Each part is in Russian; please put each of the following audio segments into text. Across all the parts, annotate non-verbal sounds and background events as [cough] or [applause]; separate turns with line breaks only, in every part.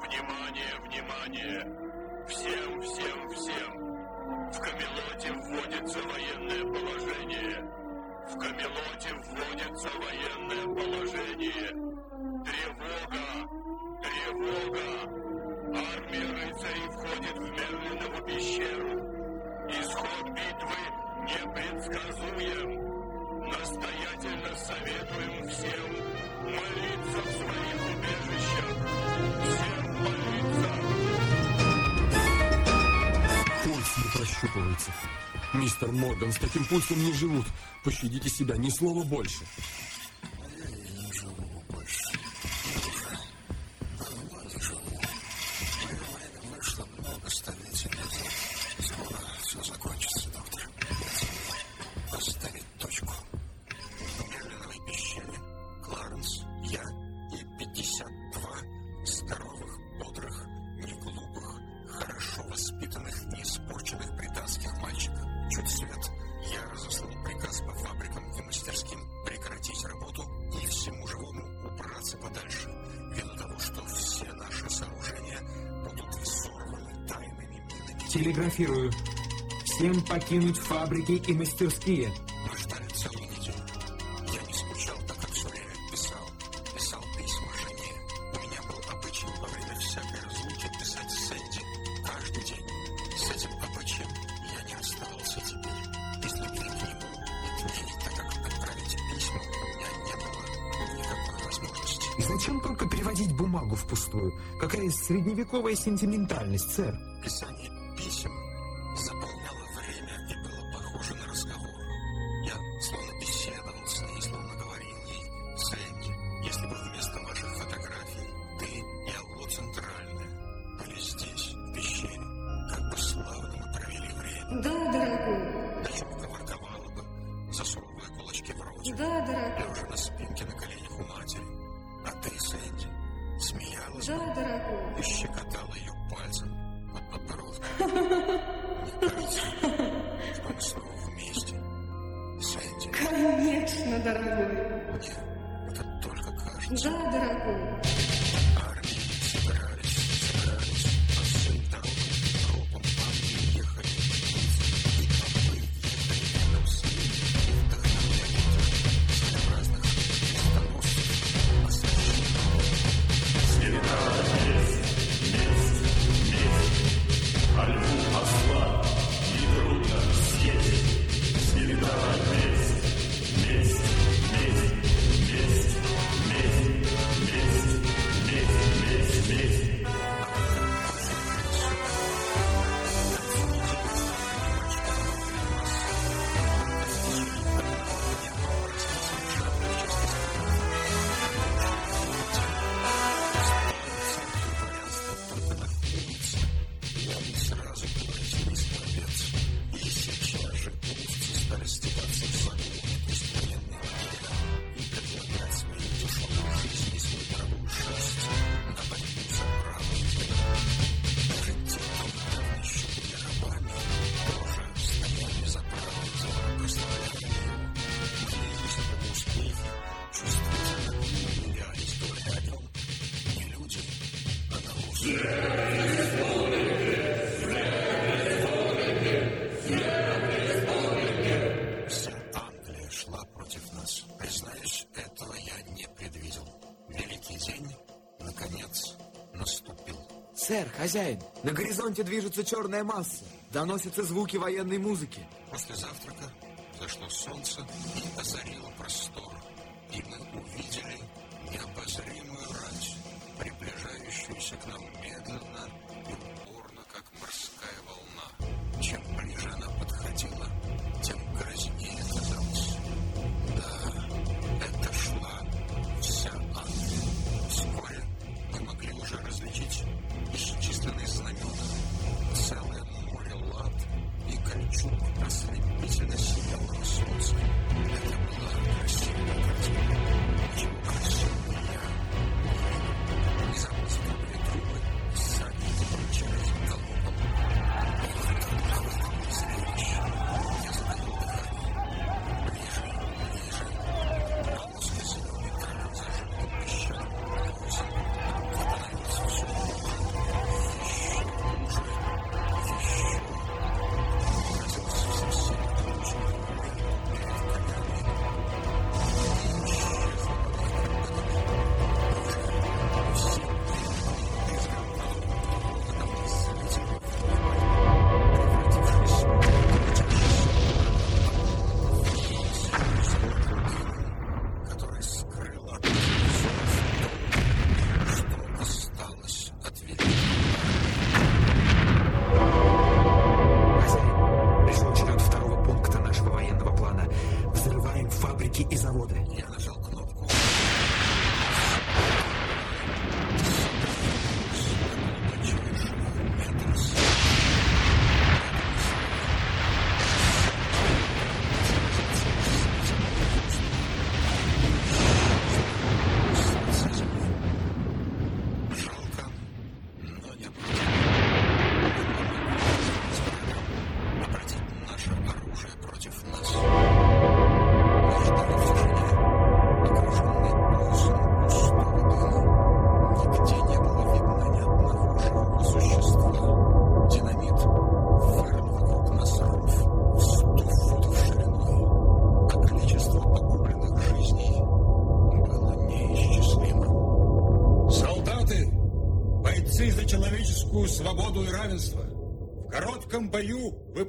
Внимание, внимание! Всем, всем, всем! В Камелоте вводится военное положение! В Камелоте вводится военное положение! Тревога! Тревога! Армия рыцарей входит в Мерлинову пещеру! Исход битвы непредсказуем! Настоятельно советуем всем молиться в своих
прощупывается. Мистер Морган, с таким пульсом не живут. Пощадите себя, ни слова больше.
Телеграфирую. Всем покинуть фабрики и мастерские.
Мы ждали целую неделю. Я не скучал, так как все время писал. Писал письма жене. У меня был обычай во время всякой разлуки писать Сэнди. Каждый день. С этим обычаем я не расставался теперь. Если времени было, это день, так как отправить письма у меня не было никакой возможности.
Зачем только переводить бумагу впустую? Какая средневековая сентиментальность, сэр?
Давайте снова вместе. Сэнди.
Конечно, дорогой.
Мне это только кажется.
Да, дорогой.
«Сэр, хозяин, на горизонте движется черная масса, доносятся звуки военной музыки».
После завтрака зашло солнце и озарило простор.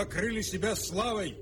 Покрыли себя славой.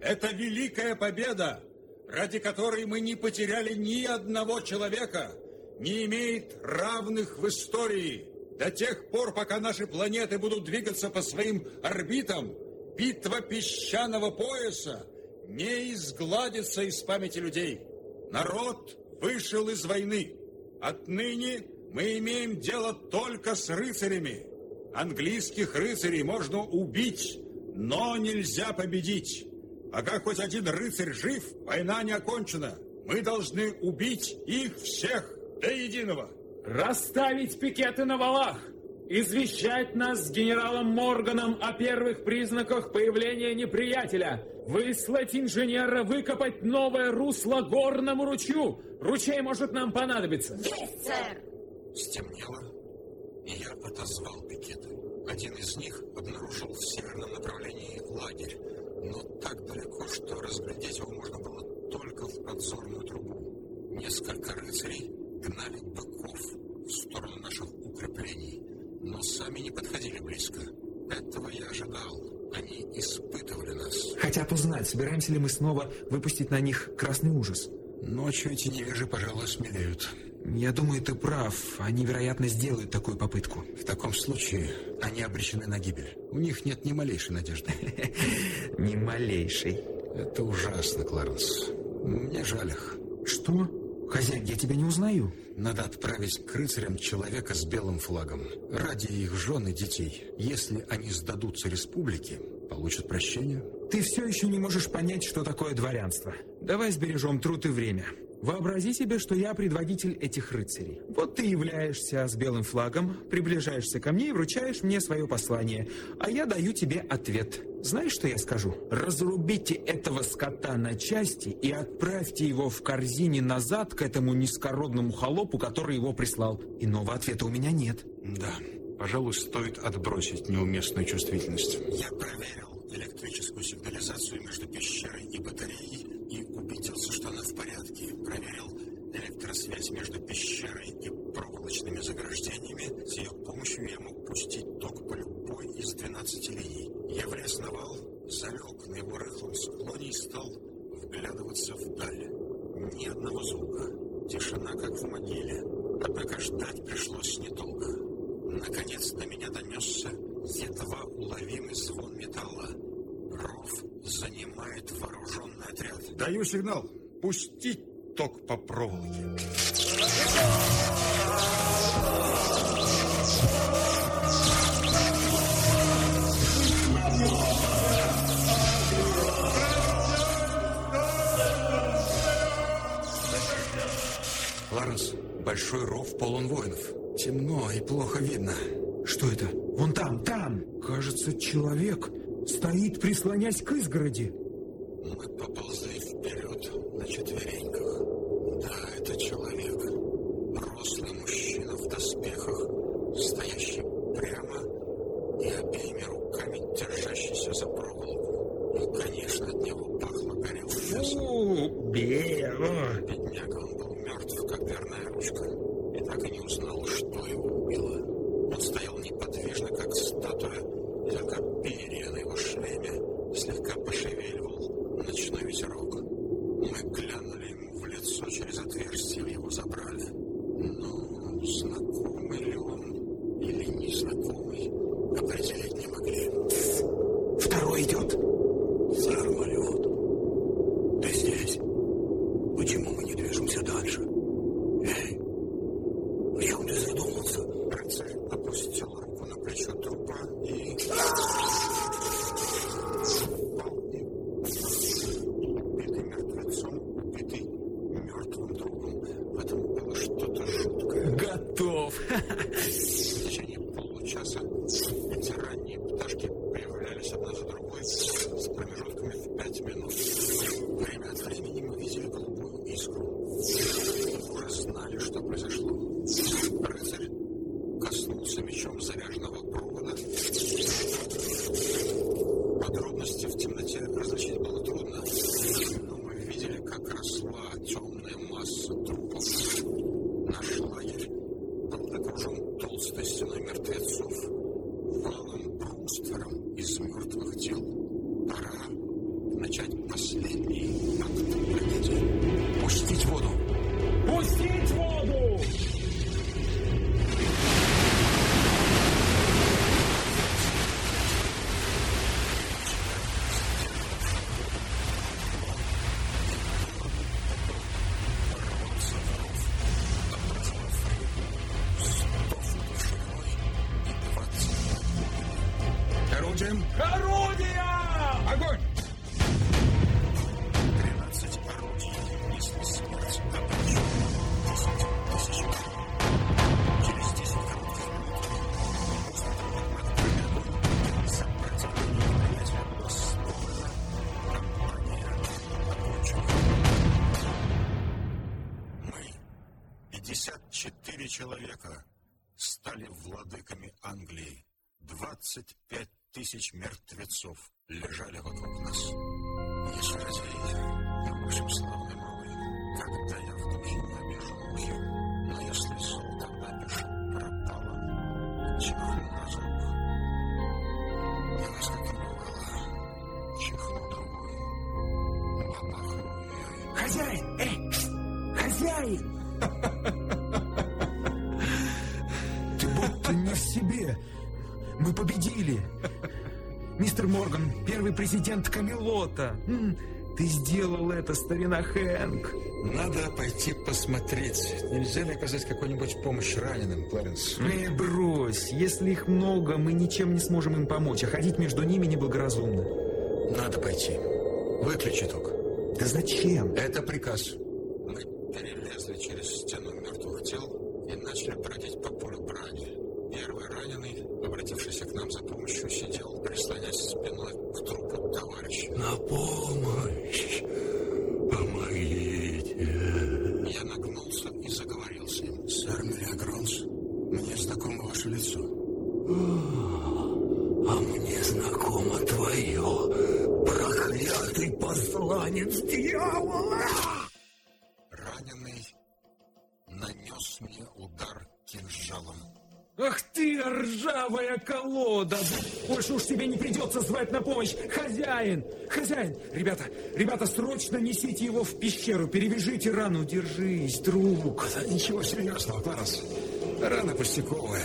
Это великая победа, ради которой мы не потеряли ни одного человека, не имеет равных в истории. До тех пор, пока наши планеты будут двигаться по своим орбитам, битва песчаного пояса не изгладится из памяти людей. Народ вышел из войны. Отныне мы имеем дело только с рыцарями. Английских рыцарей можно убить, но нельзя победить. Пока хоть один рыцарь жив, война не окончена. Мы должны убить их всех до единого.
Расставить пикеты на валах! Извещать нас с генералом Морганом о первых признаках появления неприятеля! Выслать инженера выкопать новое русло горному ручью! Ручей может нам понадобиться!
Есть, сэр!
Стемнело, и я отозвал пикеты. Один из них обнаружил в северном направлении лагерь, но так далеко, что разглядеть его можно было только в подзорную трубу. Несколько рыцарей гнали быков в сторону наших укреплений, но сами не подходили близко. Этого я ожидал. Они испытывали нас.
Хотят узнать, собираемся ли мы снова выпустить на них красный ужас.
Ночью эти невежи, пожалуй, смелеют.
Я думаю, ты прав. Они, вероятно, сделают такую попытку.
В таком случае они обречены на гибель. У них нет ни малейшей надежды. [laughs]
Ни малейшей.
Это ужасно, Кларенс. Мне жаль их.
Что? Хозяин, я тебя не узнаю.
Надо отправить к рыцарям человека с белым флагом. Ради их жен и детей. Если они сдадутся республике, получат прощение.
Ты все еще не можешь понять, что такое дворянство. Давай сбережем труд и время. Вообрази себе, что я предводитель этих рыцарей. Вот ты являешься с белым флагом, приближаешься ко мне и вручаешь мне свое послание, а я даю тебе ответ. Знаешь, что я скажу? Разрубите этого скота на части и отправьте его в корзине назад к этому низкородному холопу, который его прислал. Иного ответа у меня нет.
Да, пожалуй, стоит отбросить неуместную чувствительность. Я проверил электрическую сигнализацию между пещерой и батареей и убедился, что она в порядке. Проверил электросвязь между пещерой и проволочными заграждениями. С ее помощью я мог пустить ток по любой из 12 линий. Я влез залег на его рыхлом склоне и стал вглядываться вдаль. Ни одного звука. Тишина, как в могиле. Однако ждать пришлось недолго. Наконец до меня донесся едва уловимый звон металла. Ров занимает вооруженный отряд.
Даю сигнал. Пустить ток по проволоке.
Ларенс, большой ров полон воинов. Темно и плохо видно.
Что это? Вон там, там! Кажется, человек стоит, прислонясь к изгороди.
Мы поползли 54 человека, стали владыками Англии. 25 тысяч мертвецов лежали вокруг нас. Если я, в общем, славный малый, когда я в душе не обижу мухи, но если золото набежит пропало, чихну разок. Я вас как бывало, чихну другой, бабахну я
Хозяин! Эй! Хозяин! Победили. Мистер Морган, первый президент Камелота. Ты сделал это, старина Хэнк.
Надо пойти посмотреть. Нельзя ли оказать какую-нибудь помощь раненым, Кларенс?
Эй, брось. Если их много, мы ничем не сможем им помочь, а ходить между ними неблагоразумно.
Надо пойти. Выключи ток.
Да зачем?
Это приказ. Мы перелезли через Раненый нанес мне удар кинжалом.
Ах ты, ржавая колода! Больше уж тебе не придется звать на помощь! Хозяин! Хозяин! Ребята, ребята, срочно несите его в пещеру, перевяжите рану, держись, друг!
Да ничего серьезного, Кларенс. Рана пустяковая.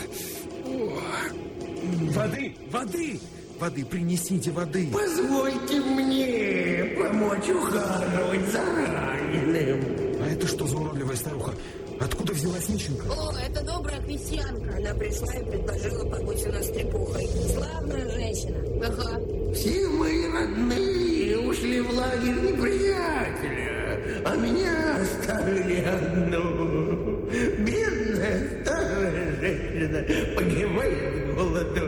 Воды! Воды! Воды, принесите воды!
Позвольте мне помочь ухаживать за раненым.
А это что за уродливая старуха? Откуда взялась нищенка?
О, это добрая крестьянка. Она пришла и предложила побыть у нас трепухой. Славная женщина. Ага.
Все мои родные ушли в лагерь неприятеля, а меня оставили одну. Бедная старая женщина погибает голоду.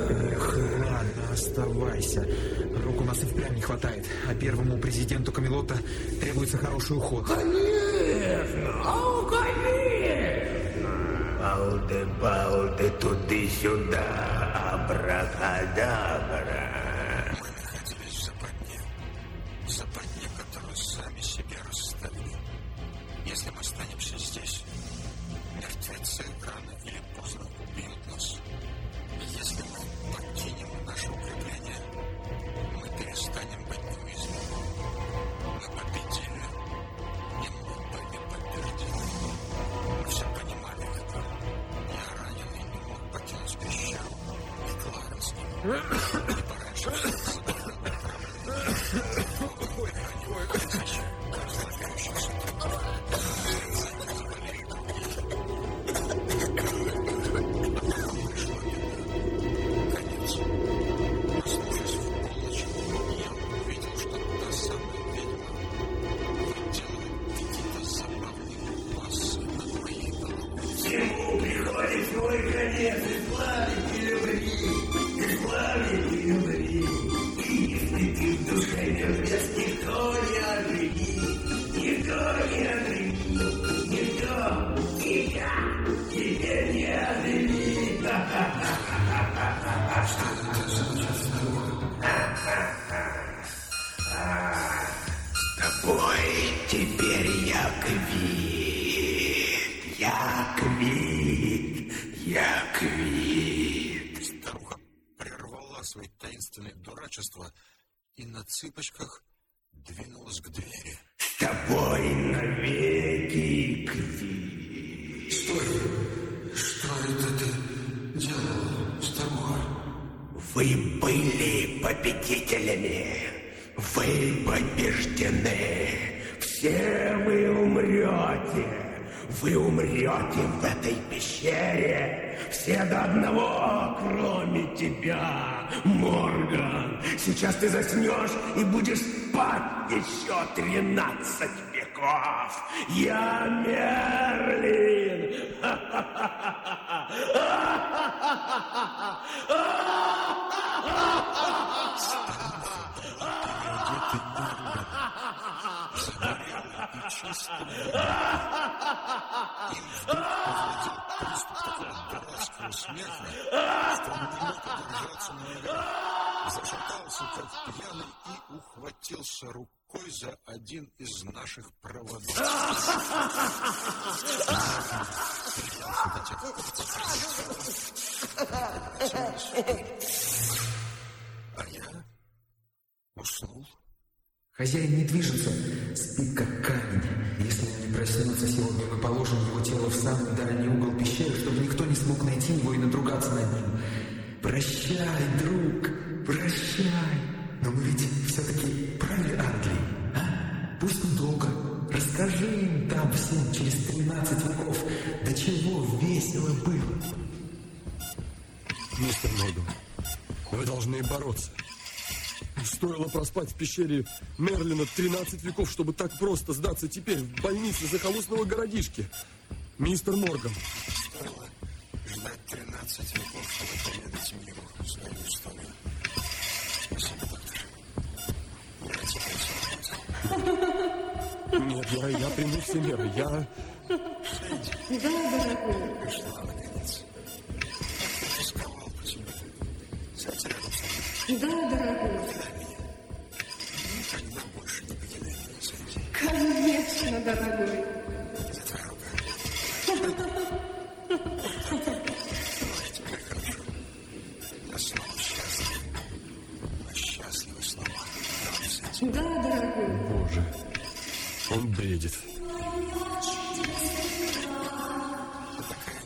Ладно, оставайся. Рук у нас и впрямь не хватает, а первому президенту Камелота требуется хороший уход.
Конечно, о, конечно. Балды-балды туды-сюда, абракадабра.
Huh? И на цыпочках двинулась к двери.
С тобой навеки квит.
Что это ты делала, старуха?
Вы были победителями. Вы побеждены. Все вы умрете. Вы умрете в этой пещере. Все до одного, кроме тебя, Морган. Сейчас ты заснешь и будешь спать еще тринадцать веков. Я Мерлин.
Дурацкого смеха, что он не мог удержаться на ногах. Зашатался, как пьяный, и ухватился рукой за один из наших проводов. А я уснул.
Хозяин не движется, спит как камень. Если он не проснется сегодня, мы положим его тело в самый дальний угол пещеры, чтобы никто не смог найти его и надругаться над ним. Прощай, друг, прощай. Но мы ведь все-таки правили Англии, а? Пусть недолго. Расскажи им там всем через 13 веков, до чего весело было.
Мистер Морган, вы должны бороться. Стоило проспать в пещере Мерлина 13 веков, чтобы так просто сдаться теперь в больнице захолустного городишки. Мистер Морган.
Стоило ждать 13 веков, чтобы поведать миру свою историю. Спасибо, доктор.
Нет, я, я приму все меры. Я...
Да, дорогой.
Пришла, наконец. Я тосковал по тебе. Сядь рядом со мной.
Да, дорогой.
Снова. Да,
дорогой.
Боже, он бредит.
Такая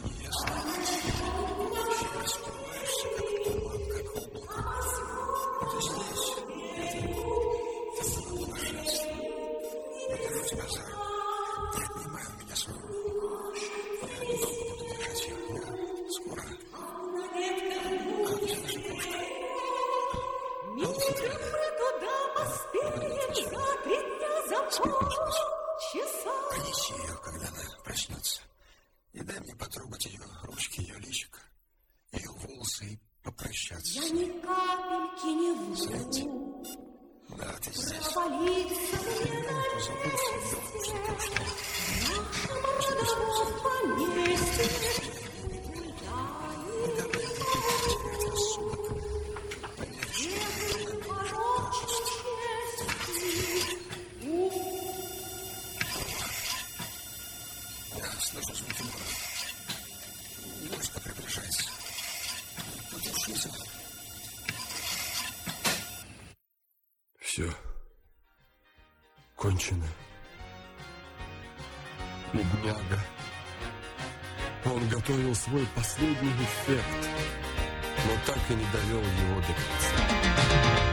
Кончено. Бедняга. Он готовил свой последний эффект, но так и не довел его до конца.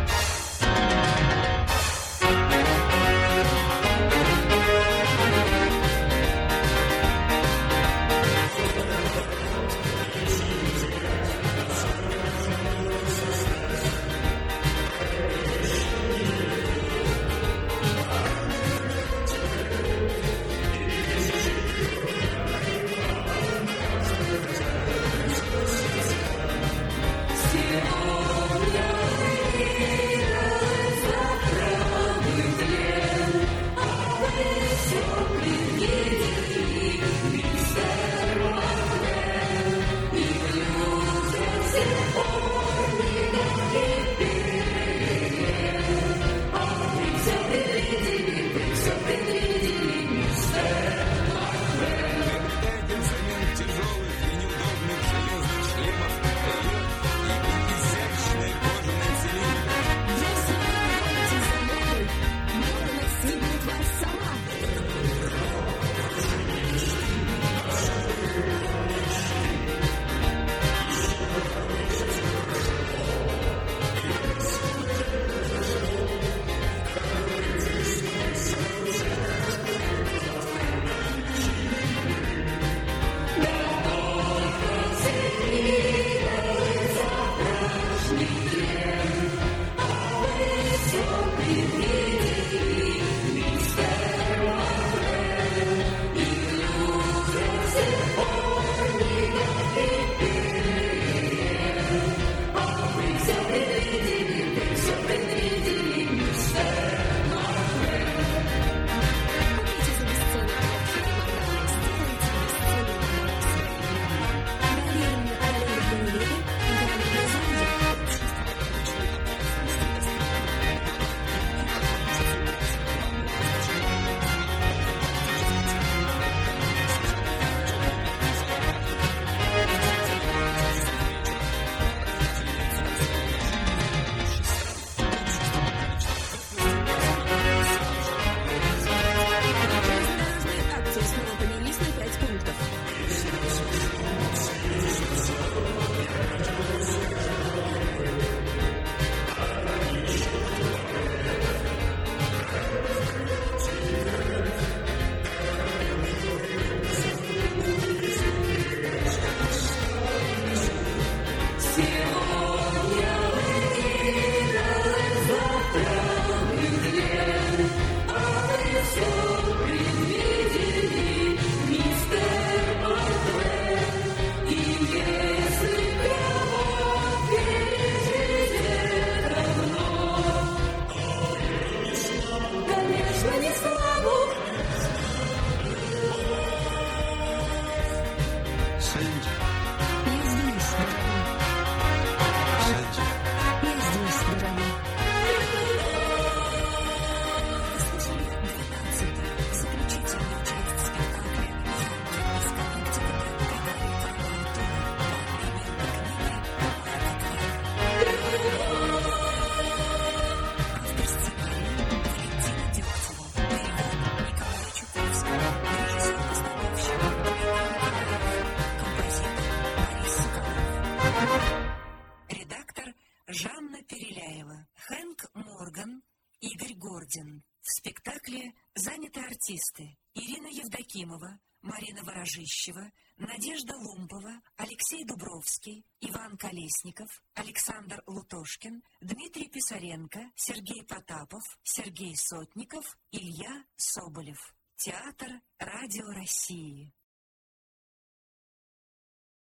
Божищева, Надежда Лумпова, Алексей Дубровский, Иван Колесников, Александр Лутошкин, Дмитрий Писаренко, Сергей Потапов, Сергей Сотников, Илья Соболев. Театр «Радио России».